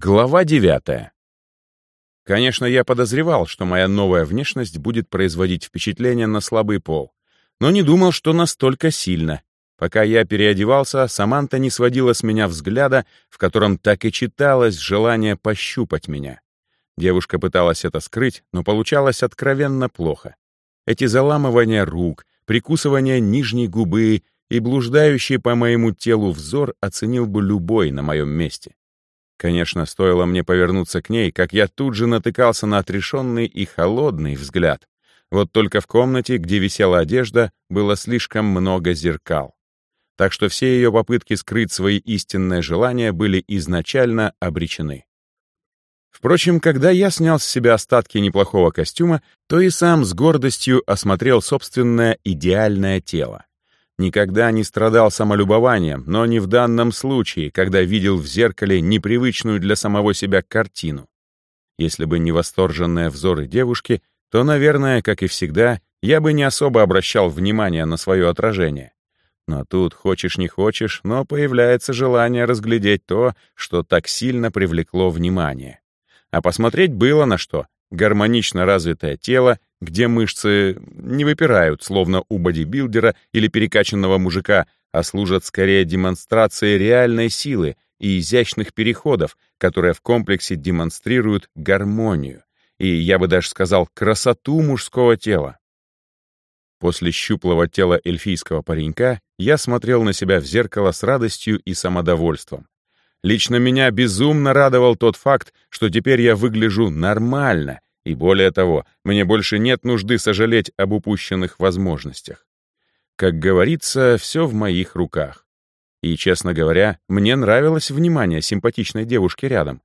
Глава девятая. Конечно, я подозревал, что моя новая внешность будет производить впечатление на слабый пол, но не думал, что настолько сильно. Пока я переодевался, Саманта не сводила с меня взгляда, в котором так и читалось желание пощупать меня. Девушка пыталась это скрыть, но получалось откровенно плохо. Эти заламывания рук, прикусывание нижней губы и блуждающий по моему телу взор оценил бы любой на моем месте. Конечно, стоило мне повернуться к ней, как я тут же натыкался на отрешенный и холодный взгляд. Вот только в комнате, где висела одежда, было слишком много зеркал. Так что все ее попытки скрыть свои истинные желания были изначально обречены. Впрочем, когда я снял с себя остатки неплохого костюма, то и сам с гордостью осмотрел собственное идеальное тело. Никогда не страдал самолюбованием, но не в данном случае, когда видел в зеркале непривычную для самого себя картину. Если бы не восторженные взоры девушки, то, наверное, как и всегда, я бы не особо обращал внимание на свое отражение. Но тут, хочешь не хочешь, но появляется желание разглядеть то, что так сильно привлекло внимание. А посмотреть было на что. Гармонично развитое тело, где мышцы не выпирают, словно у бодибилдера или перекачанного мужика, а служат скорее демонстрацией реальной силы и изящных переходов, которые в комплексе демонстрируют гармонию и, я бы даже сказал, красоту мужского тела. После щуплого тела эльфийского паренька я смотрел на себя в зеркало с радостью и самодовольством. Лично меня безумно радовал тот факт, что теперь я выгляжу нормально, и более того, мне больше нет нужды сожалеть об упущенных возможностях. Как говорится, все в моих руках. И, честно говоря, мне нравилось внимание симпатичной девушки рядом.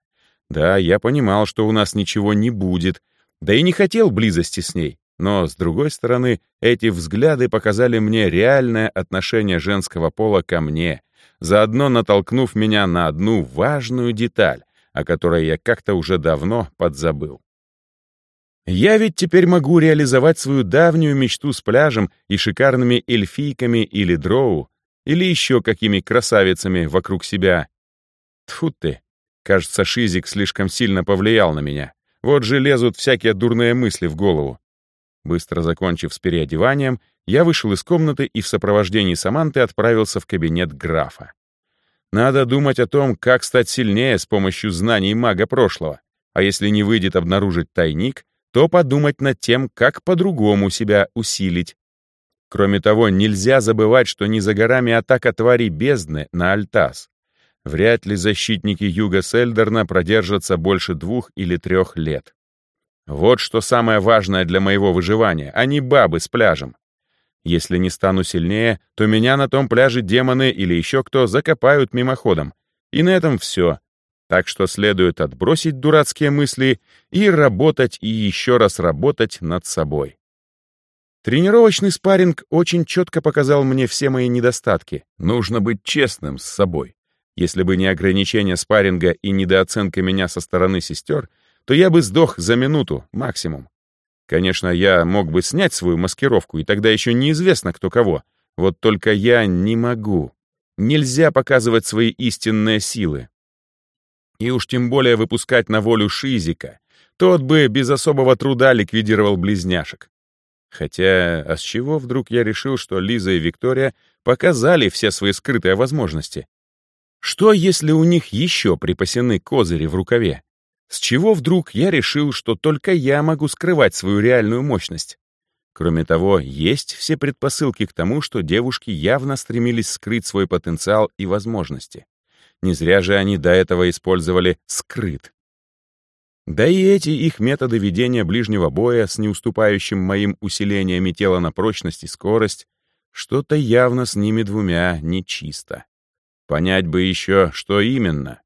Да, я понимал, что у нас ничего не будет, да и не хотел близости с ней. Но, с другой стороны, эти взгляды показали мне реальное отношение женского пола ко мне, заодно натолкнув меня на одну важную деталь, о которой я как-то уже давно подзабыл. Я ведь теперь могу реализовать свою давнюю мечту с пляжем и шикарными эльфийками или дроу, или еще какими красавицами вокруг себя. Тьфу ты, кажется, Шизик слишком сильно повлиял на меня. Вот же лезут всякие дурные мысли в голову. Быстро закончив с переодеванием, я вышел из комнаты и в сопровождении Саманты отправился в кабинет графа. Надо думать о том, как стать сильнее с помощью знаний мага прошлого. А если не выйдет обнаружить тайник, то подумать над тем, как по-другому себя усилить. Кроме того, нельзя забывать, что не за горами атака тварей бездны на Альтас. Вряд ли защитники Юга Сельдерна продержатся больше двух или трех лет. Вот что самое важное для моего выживания, а не бабы с пляжем. Если не стану сильнее, то меня на том пляже демоны или еще кто закопают мимоходом. И на этом все. Так что следует отбросить дурацкие мысли и работать и еще раз работать над собой. Тренировочный спарринг очень четко показал мне все мои недостатки. Нужно быть честным с собой. Если бы не ограничение спарринга и недооценка меня со стороны сестер, то я бы сдох за минуту, максимум. Конечно, я мог бы снять свою маскировку, и тогда еще неизвестно, кто кого. Вот только я не могу. Нельзя показывать свои истинные силы. И уж тем более выпускать на волю Шизика. Тот бы без особого труда ликвидировал близняшек. Хотя, а с чего вдруг я решил, что Лиза и Виктория показали все свои скрытые возможности? Что, если у них еще припасены козыри в рукаве? С чего вдруг я решил, что только я могу скрывать свою реальную мощность? Кроме того, есть все предпосылки к тому, что девушки явно стремились скрыть свой потенциал и возможности. Не зря же они до этого использовали «скрыт». Да и эти их методы ведения ближнего боя с неуступающим моим усилениями тела на прочность и скорость, что-то явно с ними двумя нечисто. Понять бы еще, что именно.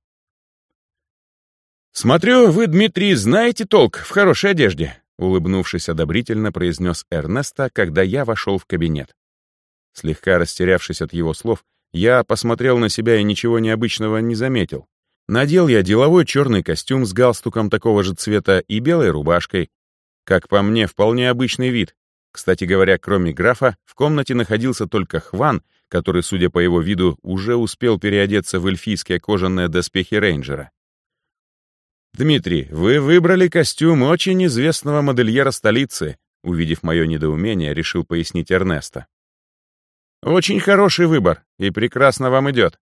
«Смотрю, вы, Дмитрий, знаете толк в хорошей одежде», улыбнувшись одобрительно, произнес Эрнеста, когда я вошел в кабинет. Слегка растерявшись от его слов, я посмотрел на себя и ничего необычного не заметил. Надел я деловой черный костюм с галстуком такого же цвета и белой рубашкой. Как по мне, вполне обычный вид. Кстати говоря, кроме графа, в комнате находился только Хван, который, судя по его виду, уже успел переодеться в эльфийские кожаные доспехи рейнджера. «Дмитрий, вы выбрали костюм очень известного модельера столицы», увидев мое недоумение, решил пояснить Эрнеста. «Очень хороший выбор и прекрасно вам идет».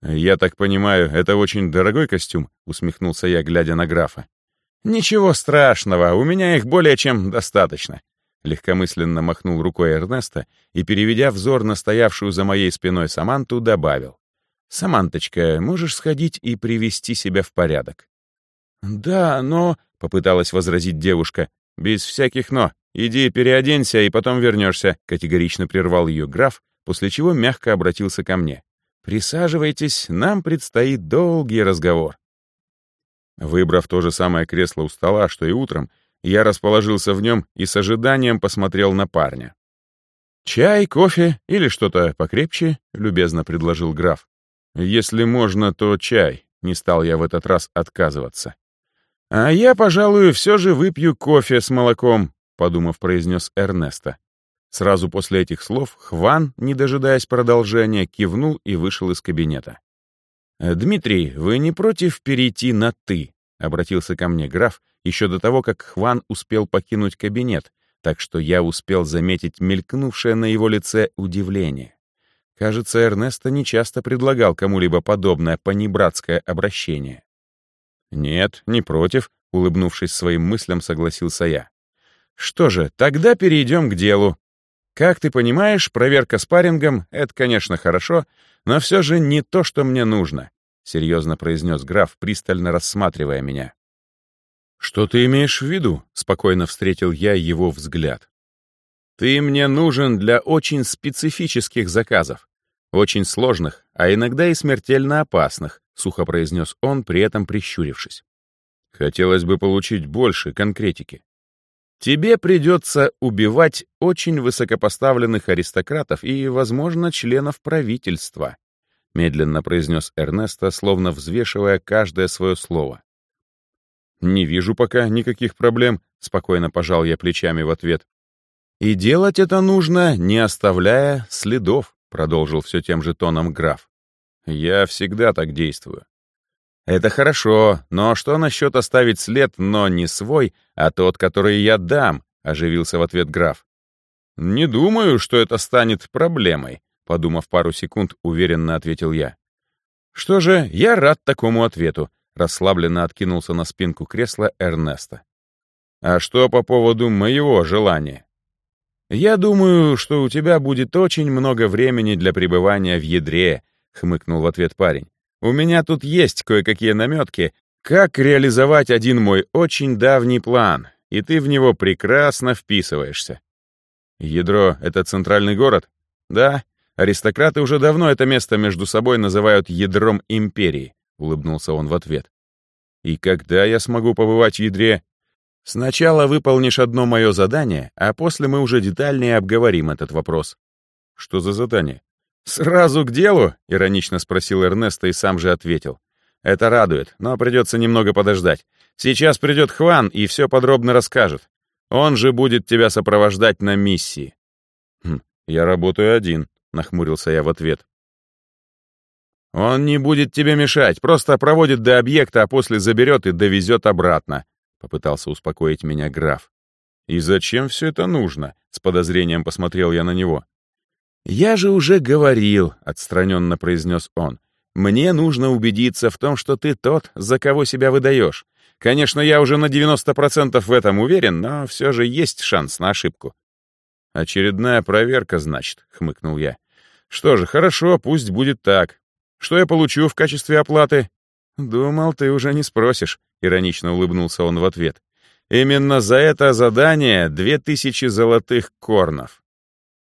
«Я так понимаю, это очень дорогой костюм?» усмехнулся я, глядя на графа. «Ничего страшного, у меня их более чем достаточно», легкомысленно махнул рукой Эрнеста и, переведя взор на стоявшую за моей спиной Саманту, добавил. «Саманточка, можешь сходить и привести себя в порядок?» «Да, но...» — попыталась возразить девушка. «Без всяких «но». Иди переоденься и потом вернешься», — категорично прервал ее граф, после чего мягко обратился ко мне. «Присаживайтесь, нам предстоит долгий разговор». Выбрав то же самое кресло у стола, что и утром, я расположился в нем и с ожиданием посмотрел на парня. «Чай, кофе или что-то покрепче?» — любезно предложил граф. «Если можно, то чай», — не стал я в этот раз отказываться. «А я, пожалуй, все же выпью кофе с молоком», — подумав, произнес Эрнеста. Сразу после этих слов Хван, не дожидаясь продолжения, кивнул и вышел из кабинета. «Дмитрий, вы не против перейти на «ты»?» — обратился ко мне граф, еще до того, как Хван успел покинуть кабинет, так что я успел заметить мелькнувшее на его лице удивление. Кажется, Эрнесто нечасто предлагал кому-либо подобное понебратское обращение. «Нет, не против», — улыбнувшись своим мыслям, согласился я. «Что же, тогда перейдем к делу. Как ты понимаешь, проверка спаррингом — это, конечно, хорошо, но все же не то, что мне нужно», — серьезно произнес граф, пристально рассматривая меня. «Что ты имеешь в виду?» — спокойно встретил я его взгляд. «Ты мне нужен для очень специфических заказов, очень сложных, а иногда и смертельно опасных, — сухо произнес он, при этом прищурившись. «Хотелось бы получить больше конкретики. Тебе придется убивать очень высокопоставленных аристократов и, возможно, членов правительства», — медленно произнес Эрнесто, словно взвешивая каждое свое слово. «Не вижу пока никаких проблем», — спокойно пожал я плечами в ответ. «И делать это нужно, не оставляя следов», — продолжил все тем же тоном граф. Я всегда так действую. Это хорошо, но что насчет оставить след, но не свой, а тот, который я дам, оживился в ответ граф. Не думаю, что это станет проблемой, подумав пару секунд, уверенно ответил я. Что же, я рад такому ответу, расслабленно откинулся на спинку кресла Эрнеста. А что по поводу моего желания? Я думаю, что у тебя будет очень много времени для пребывания в ядре, — хмыкнул в ответ парень. «У меня тут есть кое-какие наметки, как реализовать один мой очень давний план, и ты в него прекрасно вписываешься». «Ядро — это центральный город?» «Да, аристократы уже давно это место между собой называют ядром империи», — улыбнулся он в ответ. «И когда я смогу побывать в ядре?» «Сначала выполнишь одно мое задание, а после мы уже детальнее обговорим этот вопрос». «Что за задание?» «Сразу к делу?» — иронично спросил Эрнесто и сам же ответил. «Это радует, но придется немного подождать. Сейчас придет Хван и все подробно расскажет. Он же будет тебя сопровождать на миссии». «Хм, я работаю один», — нахмурился я в ответ. «Он не будет тебе мешать, просто проводит до объекта, а после заберет и довезет обратно», — попытался успокоить меня граф. «И зачем все это нужно?» — с подозрением посмотрел я на него. «Я же уже говорил», — отстраненно произнес он. «Мне нужно убедиться в том, что ты тот, за кого себя выдаешь. Конечно, я уже на 90% в этом уверен, но все же есть шанс на ошибку». «Очередная проверка, значит», — хмыкнул я. «Что же, хорошо, пусть будет так. Что я получу в качестве оплаты?» «Думал, ты уже не спросишь», — иронично улыбнулся он в ответ. «Именно за это задание две тысячи золотых корнов».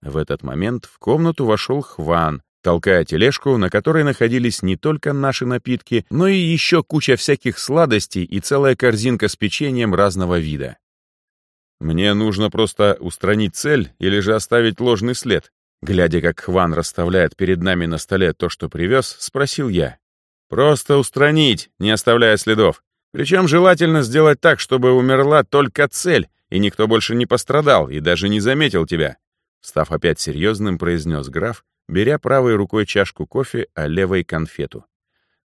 В этот момент в комнату вошел Хван, толкая тележку, на которой находились не только наши напитки, но и еще куча всяких сладостей и целая корзинка с печеньем разного вида. «Мне нужно просто устранить цель или же оставить ложный след?» Глядя, как Хван расставляет перед нами на столе то, что привез, спросил я. «Просто устранить, не оставляя следов. Причем желательно сделать так, чтобы умерла только цель, и никто больше не пострадал и даже не заметил тебя. Став опять серьезным, произнес граф, беря правой рукой чашку кофе, а левой — конфету.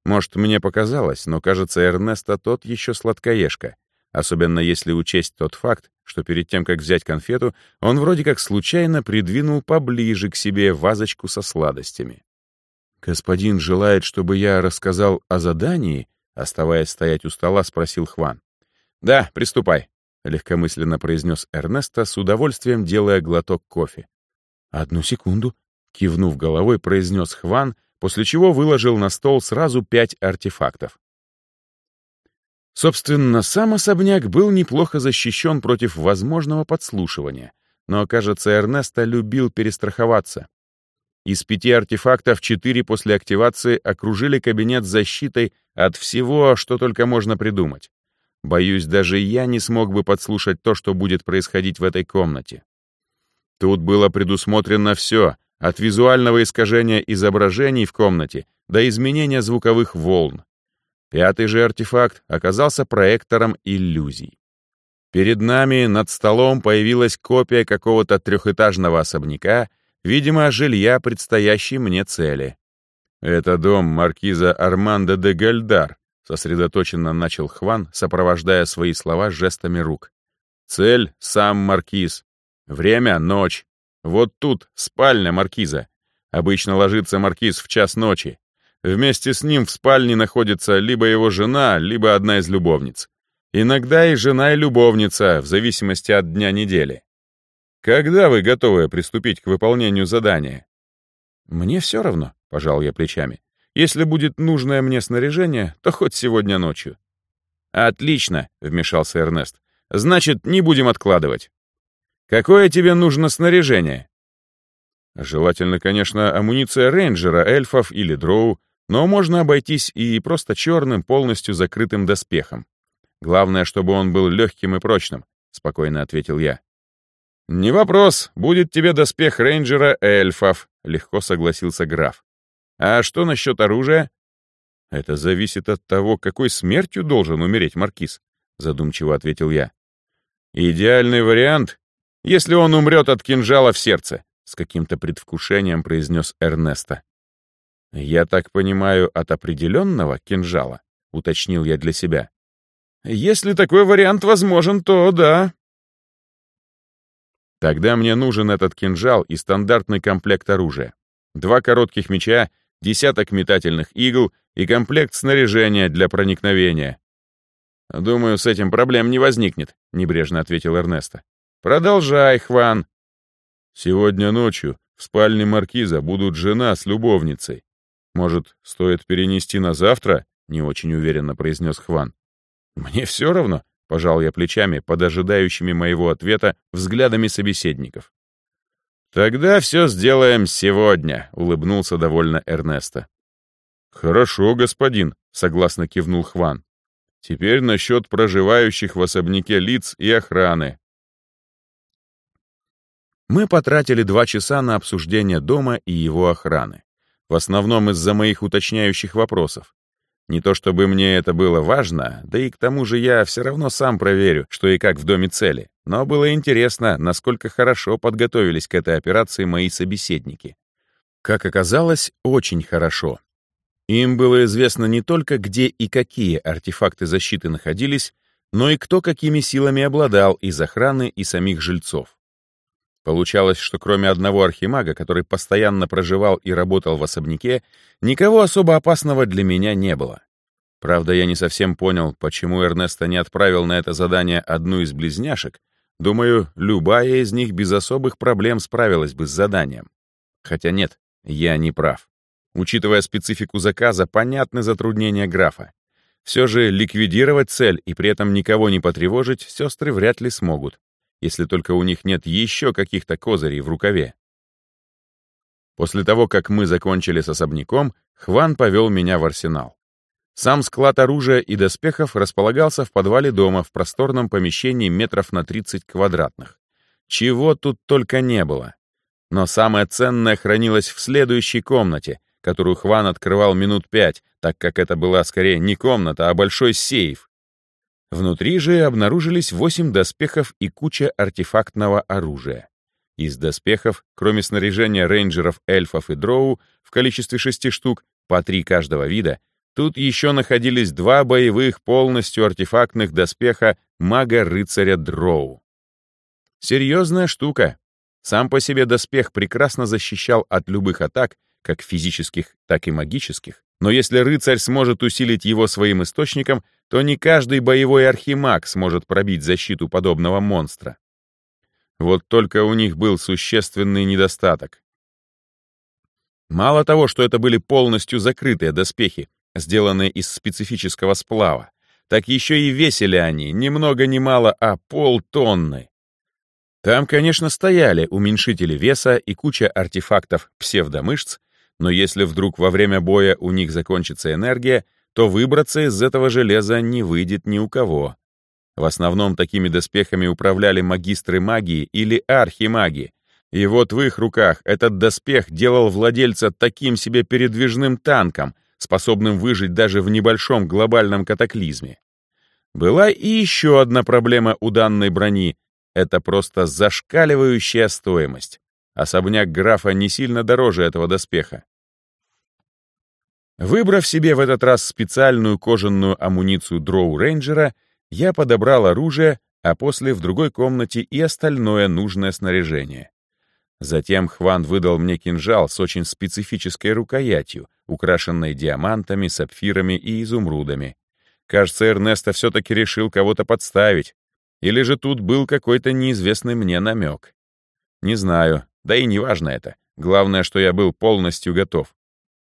Может, мне показалось, но, кажется, Эрнеста тот еще сладкоежка, особенно если учесть тот факт, что перед тем, как взять конфету, он вроде как случайно придвинул поближе к себе вазочку со сладостями. «Господин желает, чтобы я рассказал о задании?» Оставаясь стоять у стола, спросил Хван. «Да, приступай», — легкомысленно произнес Эрнеста, с удовольствием делая глоток кофе. «Одну секунду», — кивнув головой, произнес Хван, после чего выложил на стол сразу пять артефактов. Собственно, сам особняк был неплохо защищен против возможного подслушивания, но, кажется, Эрнеста любил перестраховаться. Из пяти артефактов четыре после активации окружили кабинет защитой от всего, что только можно придумать. Боюсь, даже я не смог бы подслушать то, что будет происходить в этой комнате. Тут было предусмотрено все, от визуального искажения изображений в комнате до изменения звуковых волн. Пятый же артефакт оказался проектором иллюзий. Перед нами над столом появилась копия какого-то трехэтажного особняка, видимо, жилья предстоящей мне цели. Это дом маркиза Армандо де Гальдар, Сосредоточенно начал Хван, сопровождая свои слова жестами рук. Цель — сам маркиз. Время — ночь. Вот тут спальня маркиза. Обычно ложится маркиз в час ночи. Вместе с ним в спальне находится либо его жена, либо одна из любовниц. Иногда и жена, и любовница, в зависимости от дня недели. Когда вы готовы приступить к выполнению задания? Мне все равно, пожал я плечами. Если будет нужное мне снаряжение, то хоть сегодня ночью». «Отлично», — вмешался Эрнест. «Значит, не будем откладывать. Какое тебе нужно снаряжение?» Желательно, конечно, амуниция рейнджера, эльфов или дроу, но можно обойтись и просто черным, полностью закрытым доспехом. Главное, чтобы он был легким и прочным, — спокойно ответил я. «Не вопрос, будет тебе доспех рейнджера эльфов», — легко согласился граф. А что насчет оружия? Это зависит от того, какой смертью должен умереть маркиз, задумчиво ответил я. Идеальный вариант, если он умрет от кинжала в сердце, с каким-то предвкушением произнес Эрнеста. Я так понимаю, от определенного кинжала, уточнил я для себя. Если такой вариант возможен, то да. Тогда мне нужен этот кинжал и стандартный комплект оружия. Два коротких меча десяток метательных игл и комплект снаряжения для проникновения. «Думаю, с этим проблем не возникнет», — небрежно ответил Эрнесто. «Продолжай, Хван». «Сегодня ночью в спальне маркиза будут жена с любовницей. Может, стоит перенести на завтра?» — не очень уверенно произнес Хван. «Мне все равно», — пожал я плечами под ожидающими моего ответа взглядами собеседников. «Тогда все сделаем сегодня», — улыбнулся довольно Эрнесто. «Хорошо, господин», — согласно кивнул Хван. «Теперь насчет проживающих в особняке лиц и охраны». Мы потратили два часа на обсуждение дома и его охраны. В основном из-за моих уточняющих вопросов. Не то чтобы мне это было важно, да и к тому же я все равно сам проверю, что и как в доме цели. Но было интересно, насколько хорошо подготовились к этой операции мои собеседники. Как оказалось, очень хорошо. Им было известно не только, где и какие артефакты защиты находились, но и кто какими силами обладал из охраны и самих жильцов. Получалось, что кроме одного архимага, который постоянно проживал и работал в особняке, никого особо опасного для меня не было. Правда, я не совсем понял, почему Эрнеста не отправил на это задание одну из близняшек. Думаю, любая из них без особых проблем справилась бы с заданием. Хотя нет, я не прав. Учитывая специфику заказа, понятны затруднения графа. Все же ликвидировать цель и при этом никого не потревожить сестры вряд ли смогут если только у них нет еще каких-то козырей в рукаве. После того, как мы закончили с особняком, Хван повел меня в арсенал. Сам склад оружия и доспехов располагался в подвале дома в просторном помещении метров на 30 квадратных. Чего тут только не было. Но самое ценное хранилось в следующей комнате, которую Хван открывал минут пять, так как это была скорее не комната, а большой сейф, Внутри же обнаружились восемь доспехов и куча артефактного оружия. Из доспехов, кроме снаряжения рейнджеров, эльфов и дроу в количестве шести штук, по три каждого вида, Тут еще находились два боевых полностью артефактных доспеха мага-рыцаря Дроу. Серьезная штука. Сам по себе доспех прекрасно защищал от любых атак, как физических, так и магических, но если рыцарь сможет усилить его своим источником, то не каждый боевой архимаг сможет пробить защиту подобного монстра. Вот только у них был существенный недостаток. Мало того, что это были полностью закрытые доспехи, сделанные из специфического сплава, так еще и весили они ни много ни мало, а полтонны. Там, конечно, стояли уменьшители веса и куча артефактов псевдомышц, но если вдруг во время боя у них закончится энергия, то выбраться из этого железа не выйдет ни у кого. В основном такими доспехами управляли магистры магии или архимаги, и вот в их руках этот доспех делал владельца таким себе передвижным танком, способным выжить даже в небольшом глобальном катаклизме. Была и еще одна проблема у данной брони — это просто зашкаливающая стоимость. Особняк графа не сильно дороже этого доспеха. Выбрав себе в этот раз специальную кожаную амуницию дроу-рейнджера, я подобрал оружие, а после в другой комнате и остальное нужное снаряжение. Затем Хван выдал мне кинжал с очень специфической рукоятью, украшенной диамантами, сапфирами и изумрудами. Кажется, Эрнесто все-таки решил кого-то подставить. Или же тут был какой-то неизвестный мне намек. Не знаю, да и не важно это. Главное, что я был полностью готов.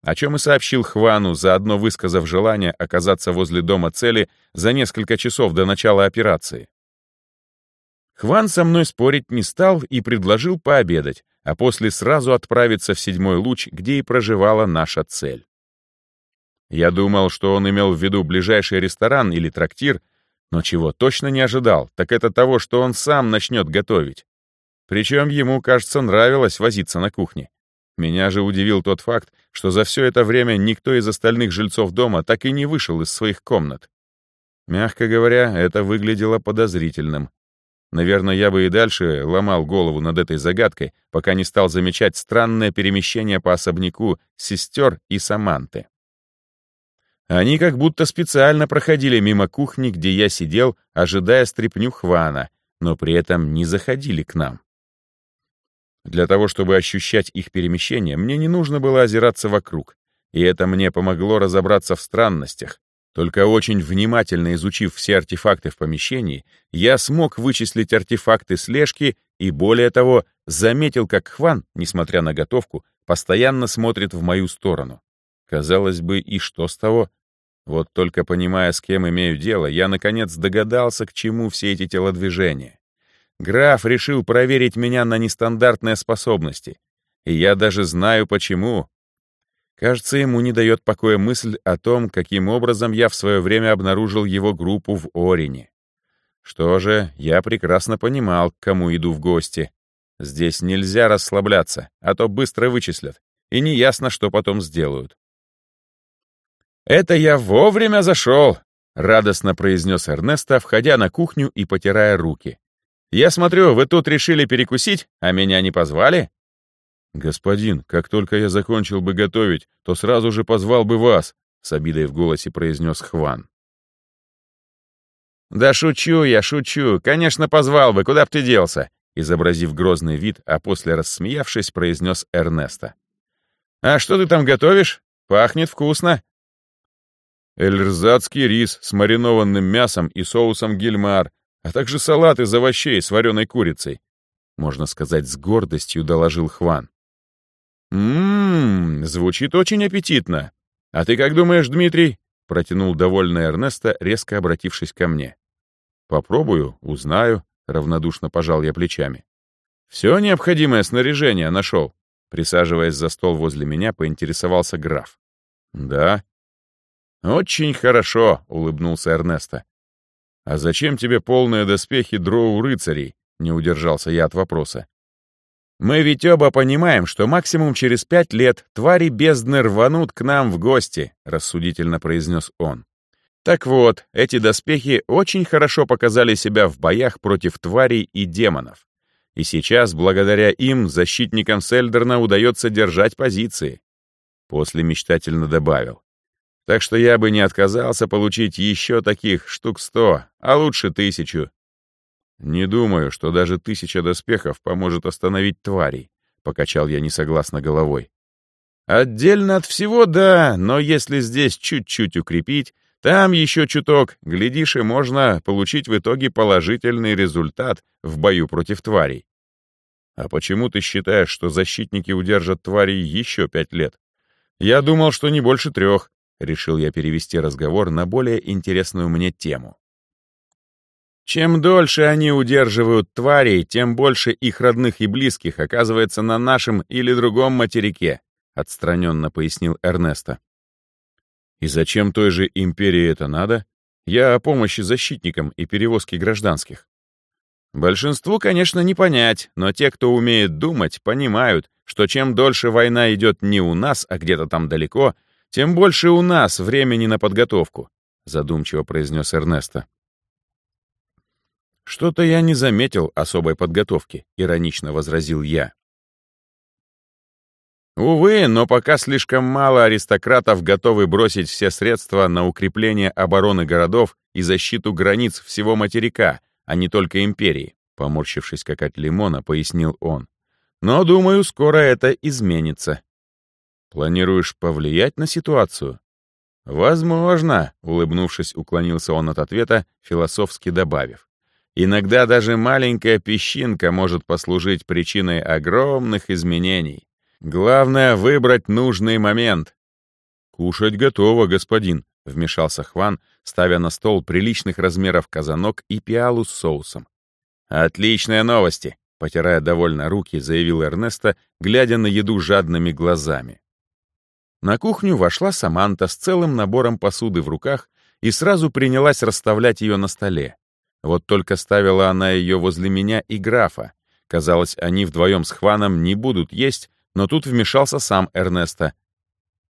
О чем и сообщил Хвану, заодно высказав желание оказаться возле дома цели за несколько часов до начала операции. Хван со мной спорить не стал и предложил пообедать, а после сразу отправиться в седьмой луч, где и проживала наша цель. Я думал, что он имел в виду ближайший ресторан или трактир, но чего точно не ожидал, так это того, что он сам начнет готовить. Причем ему, кажется, нравилось возиться на кухне. Меня же удивил тот факт, что за все это время никто из остальных жильцов дома так и не вышел из своих комнат. Мягко говоря, это выглядело подозрительным. Наверное, я бы и дальше ломал голову над этой загадкой, пока не стал замечать странное перемещение по особняку сестер и Саманты. Они как будто специально проходили мимо кухни, где я сидел, ожидая стряпню Хвана, но при этом не заходили к нам. Для того, чтобы ощущать их перемещение, мне не нужно было озираться вокруг, и это мне помогло разобраться в странностях, только очень внимательно изучив все артефакты в помещении, я смог вычислить артефакты слежки и, более того, заметил, как Хван, несмотря на готовку, постоянно смотрит в мою сторону. Казалось бы, и что с того? Вот только понимая, с кем имею дело, я, наконец, догадался, к чему все эти телодвижения. Граф решил проверить меня на нестандартные способности. И я даже знаю, почему, Кажется, ему не дает покоя мысль о том, каким образом я в свое время обнаружил его группу в Орине. Что же, я прекрасно понимал, к кому иду в гости. Здесь нельзя расслабляться, а то быстро вычислят, и неясно, что потом сделают. «Это я вовремя зашел!» — радостно произнес Эрнесто, входя на кухню и потирая руки. «Я смотрю, вы тут решили перекусить, а меня не позвали?» «Господин, как только я закончил бы готовить, то сразу же позвал бы вас», — с обидой в голосе произнес Хван. «Да шучу я, шучу. Конечно, позвал бы. Куда б ты делся?» Изобразив грозный вид, а после рассмеявшись, произнес Эрнеста. «А что ты там готовишь? Пахнет вкусно». Эльрзадский рис с маринованным мясом и соусом гильмар, а также салат из овощей с вареной курицей. Можно сказать, с гордостью доложил Хван. «Ммм, звучит очень аппетитно. А ты как думаешь, Дмитрий?» — протянул довольный Эрнесто, резко обратившись ко мне. «Попробую, узнаю», — равнодушно пожал я плечами. «Все необходимое снаряжение нашел», — присаживаясь за стол возле меня, поинтересовался граф. «Да». «Очень хорошо», — улыбнулся Эрнесто. «А зачем тебе полные доспехи дроу-рыцарей?» — не удержался я от вопроса. Мы ведь оба понимаем, что максимум через пять лет твари бездны рванут к нам в гости, рассудительно произнес он. Так вот, эти доспехи очень хорошо показали себя в боях против тварей и демонов. И сейчас, благодаря им, защитникам Сельдерна удается держать позиции. После мечтательно добавил. Так что я бы не отказался получить еще таких штук сто, а лучше тысячу. Не думаю, что даже тысяча доспехов поможет остановить тварей, покачал я несогласно головой. Отдельно от всего, да, но если здесь чуть-чуть укрепить, там еще чуток, глядишь, и можно получить в итоге положительный результат в бою против тварей. А почему ты считаешь, что защитники удержат тварей еще пять лет? Я думал, что не больше трех. Решил я перевести разговор на более интересную мне тему. Чем дольше они удерживают тварей, тем больше их родных и близких оказывается на нашем или другом материке, отстраненно пояснил Эрнесто. И зачем той же империи это надо? Я о помощи защитникам и перевозке гражданских. Большинству, конечно, не понять, но те, кто умеет думать, понимают, что чем дольше война идет не у нас, а где-то там далеко, тем больше у нас времени на подготовку, задумчиво произнес Эрнесто. Что-то я не заметил особой подготовки, иронично возразил я. Увы, но пока слишком мало аристократов готовы бросить все средства на укрепление обороны городов и защиту границ всего материка, а не только империи», — поморщившись как от лимона, пояснил он. «Но, думаю, скоро это изменится». «Планируешь повлиять на ситуацию?» «Возможно», — улыбнувшись, уклонился он от ответа, философски добавив. «Иногда даже маленькая песчинка может послужить причиной огромных изменений. Главное — выбрать нужный момент». «Кушать готово, господин», — вмешался Хван, ставя на стол приличных размеров казанок и пиалу с соусом. «Отличные новости!» — потирая довольно руки, заявил Эрнесто, глядя на еду жадными глазами. На кухню вошла Саманта с целым набором посуды в руках и сразу принялась расставлять ее на столе. Вот только ставила она ее возле меня и графа. Казалось, они вдвоем с Хваном не будут есть, но тут вмешался сам Эрнесто.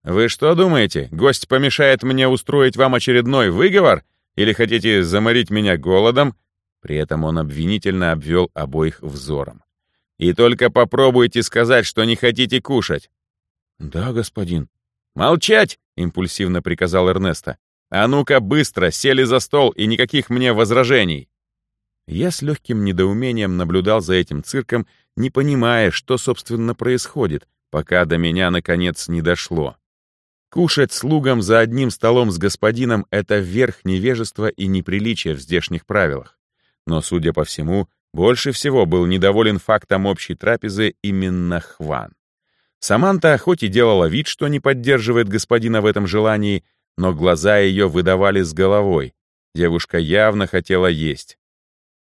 «Вы что думаете, гость помешает мне устроить вам очередной выговор? Или хотите заморить меня голодом?» При этом он обвинительно обвел обоих взором. «И только попробуйте сказать, что не хотите кушать». «Да, господин». «Молчать!» — импульсивно приказал Эрнесто. «А ну-ка, быстро, сели за стол и никаких мне возражений!» Я с легким недоумением наблюдал за этим цирком, не понимая, что, собственно, происходит, пока до меня, наконец, не дошло. Кушать слугам за одним столом с господином — это верх невежества и неприличия в здешних правилах. Но, судя по всему, больше всего был недоволен фактом общей трапезы именно Хван. Саманта хоть и делала вид, что не поддерживает господина в этом желании, но глаза ее выдавали с головой. Девушка явно хотела есть.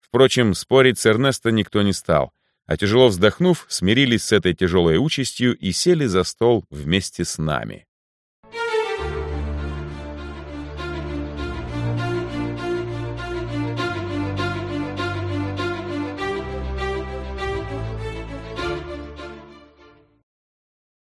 Впрочем, спорить с Эрнесто никто не стал, а тяжело вздохнув, смирились с этой тяжелой участью и сели за стол вместе с нами.